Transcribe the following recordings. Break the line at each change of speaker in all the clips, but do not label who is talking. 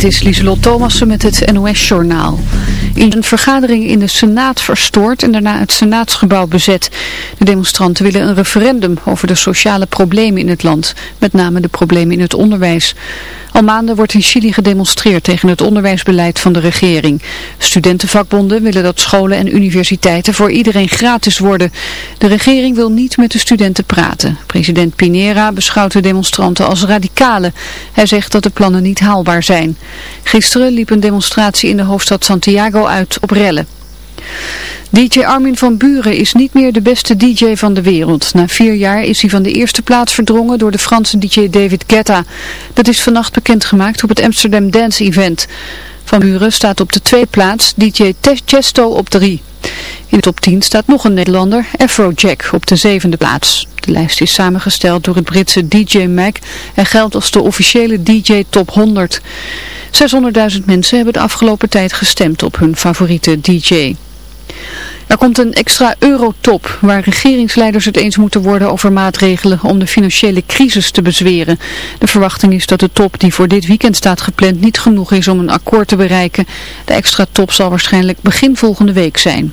Dit is Lieselot Thomassen met het NOS-journaal. In een vergadering in de Senaat verstoord en daarna het Senaatsgebouw bezet. De demonstranten willen een referendum over de sociale problemen in het land. Met name de problemen in het onderwijs. Al maanden wordt in Chili gedemonstreerd tegen het onderwijsbeleid van de regering. Studentenvakbonden willen dat scholen en universiteiten voor iedereen gratis worden. De regering wil niet met de studenten praten. President Pinera beschouwt de demonstranten als radicalen. Hij zegt dat de plannen niet haalbaar zijn. Gisteren liep een demonstratie in de hoofdstad Santiago uit op rellen. DJ Armin van Buren is niet meer de beste DJ van de wereld. Na vier jaar is hij van de eerste plaats verdrongen door de Franse DJ David Guetta. Dat is vannacht bekendgemaakt op het Amsterdam Dance Event. Van Buren staat op de tweede plaats, DJ Chesto op drie. In de top 10 staat nog een Nederlander, Afrojack, op de zevende plaats. De lijst is samengesteld door het Britse DJ Mag en geldt als de officiële DJ Top 100. 600.000 mensen hebben de afgelopen tijd gestemd op hun favoriete DJ. Er komt een extra eurotop waar regeringsleiders het eens moeten worden over maatregelen om de financiële crisis te bezweren. De verwachting is dat de top die voor dit weekend staat gepland niet genoeg is om een akkoord te bereiken. De extra top zal waarschijnlijk begin volgende week zijn.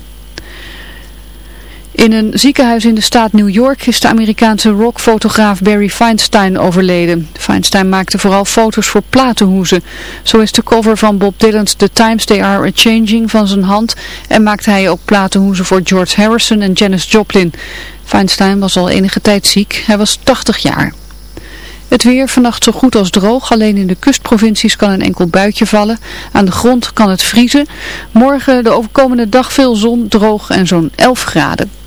In een ziekenhuis in de staat New York is de Amerikaanse rockfotograaf Barry Feinstein overleden. Feinstein maakte vooral foto's voor platenhoezen. Zo is de cover van Bob Dylan's The Times They Are A Changing van zijn hand en maakte hij ook platenhoezen voor George Harrison en Janis Joplin. Feinstein was al enige tijd ziek, hij was 80 jaar. Het weer vannacht zo goed als droog, alleen in de kustprovincies kan een enkel buitje vallen. Aan de grond kan het vriezen. Morgen de overkomende dag veel zon, droog en zo'n 11 graden.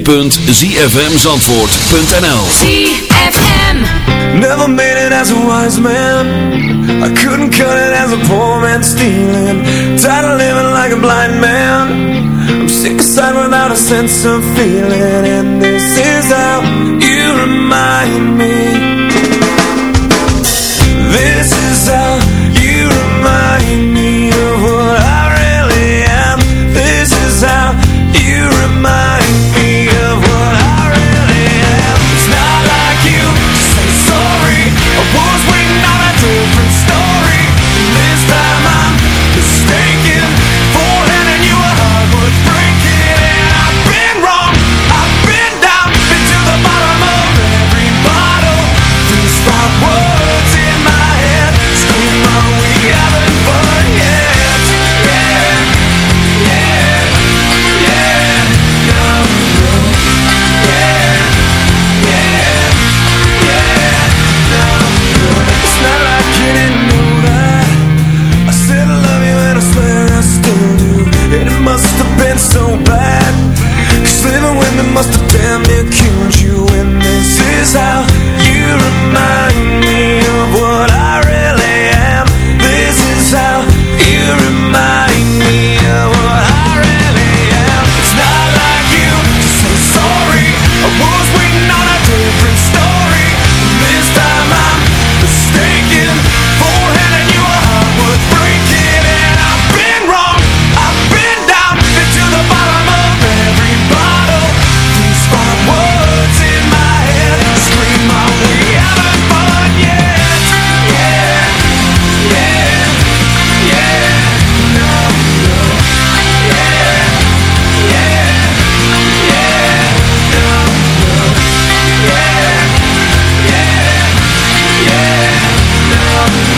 www.zfmzandvoort.nl
ZFM.
Never made it as a wise man. I couldn't cut it as a poor man stealing. Tired of living like a blind man. I'm sick without a sense of feeling. And this is how you remind me. This is how
love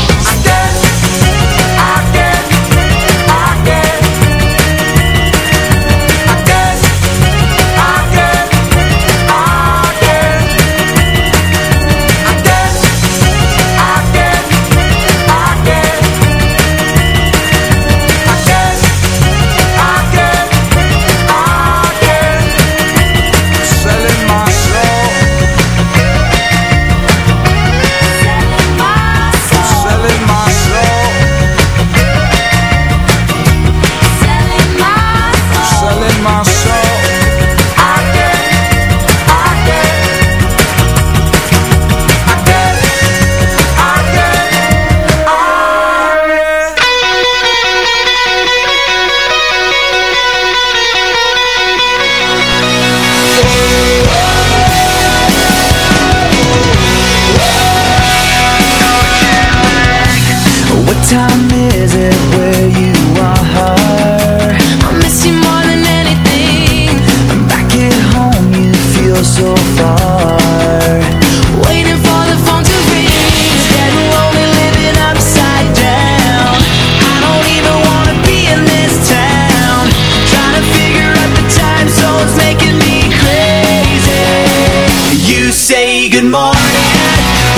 say good morning.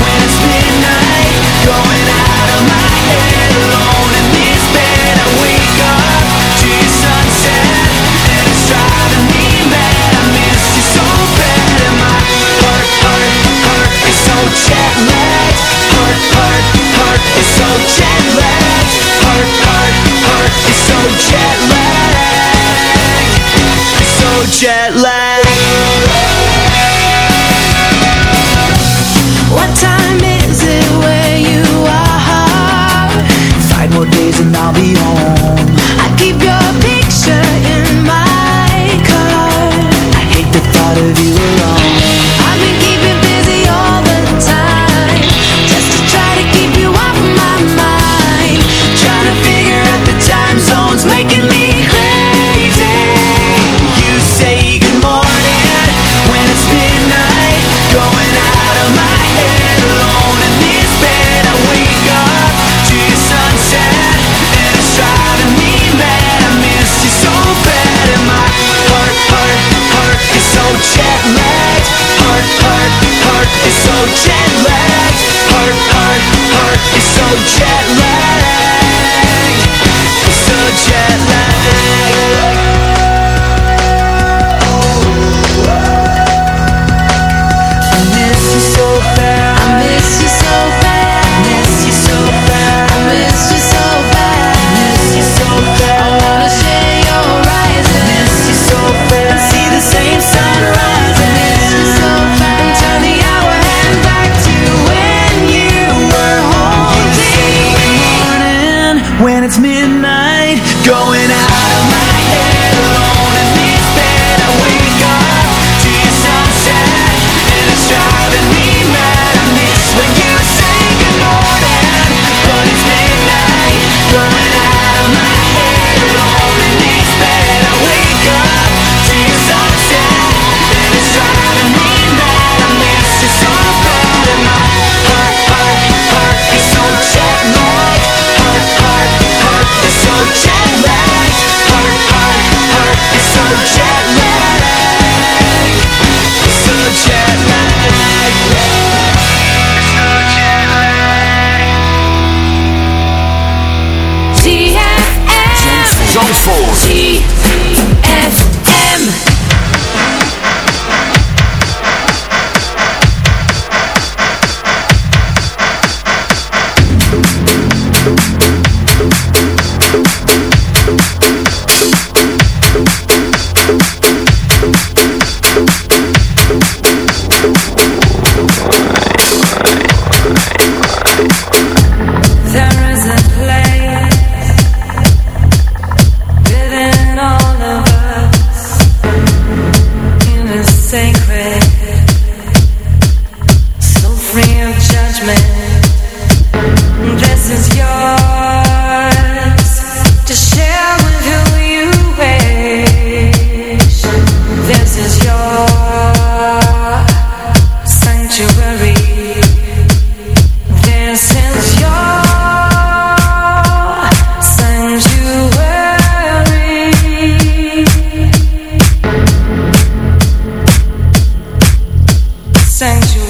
When it's midnight Going it's midnight Going out of my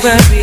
sanctuary.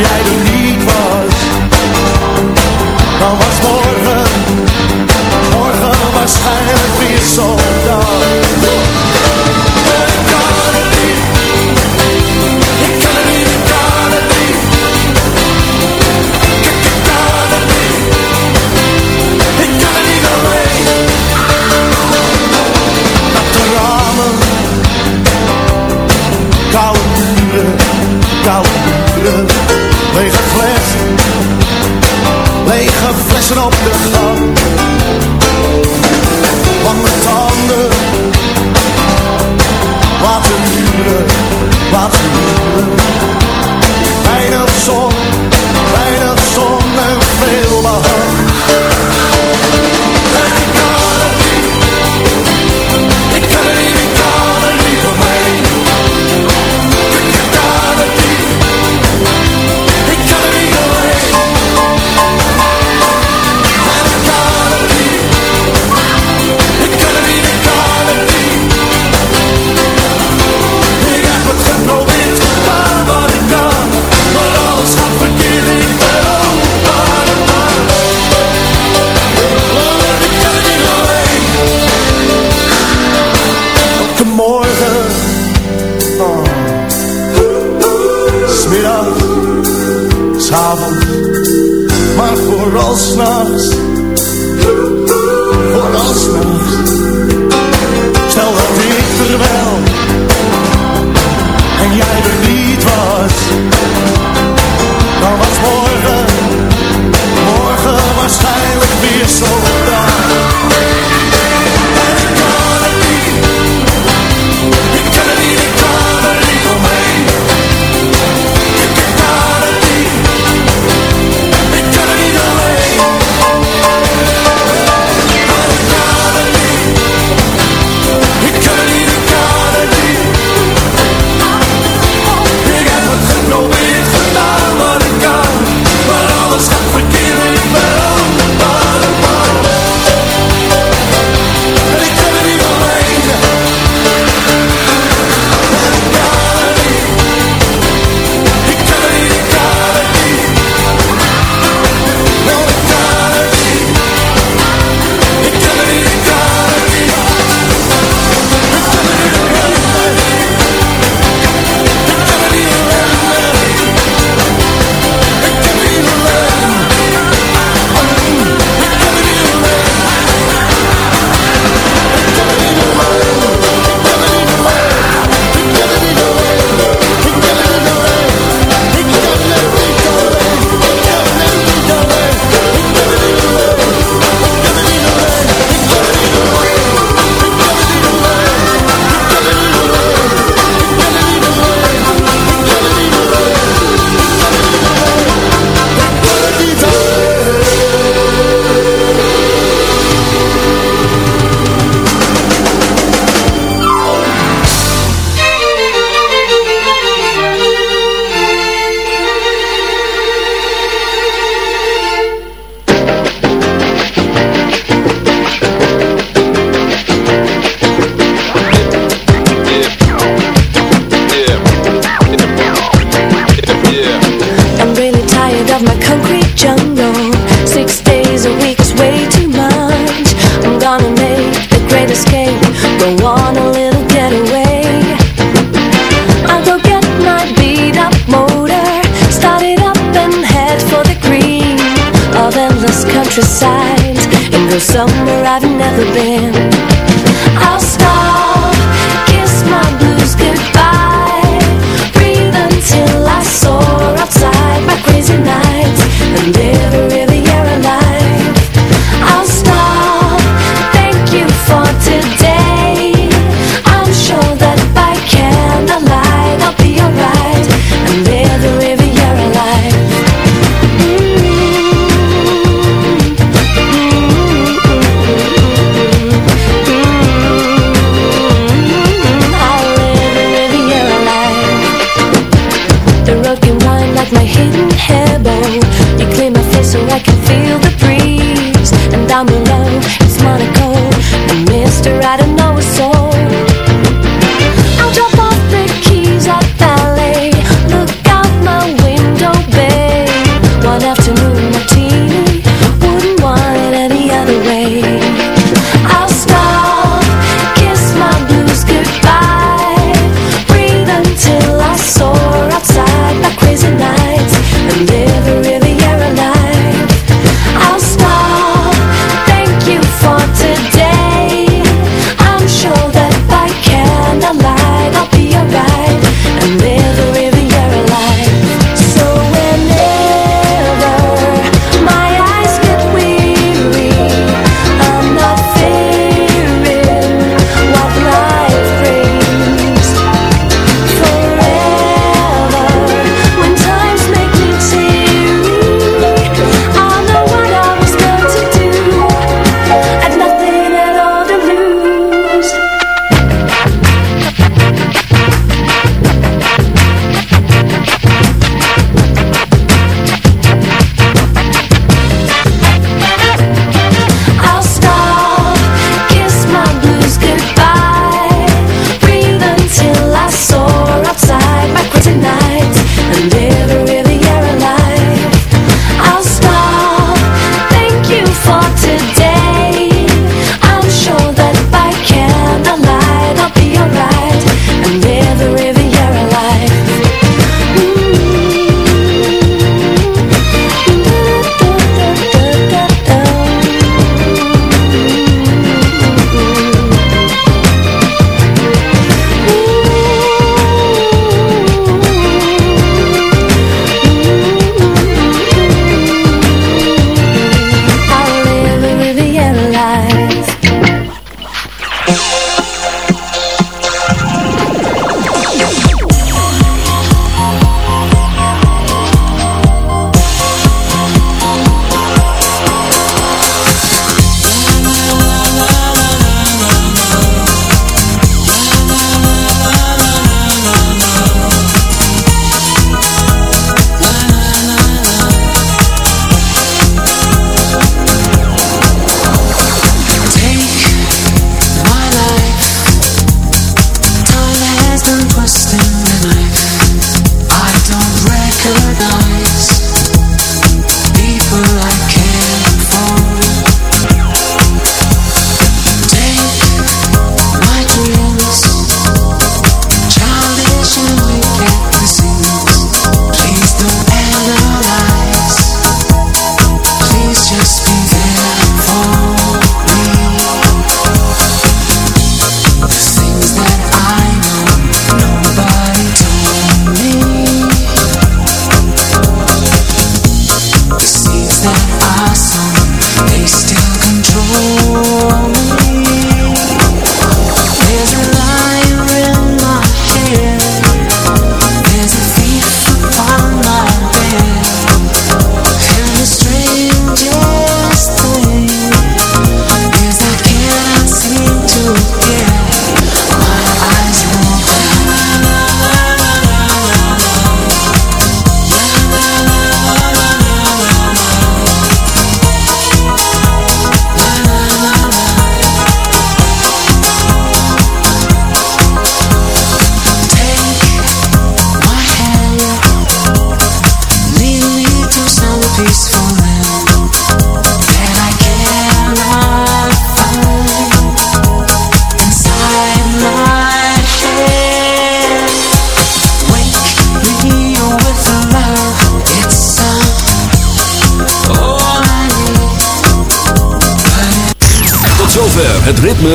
jij
doet my concrete jungle. Six days a week is way too much. I'm gonna make the great escape. A little getaway. I'll go get my beat up motor. Start it up and head for the green Of endless countryside.
더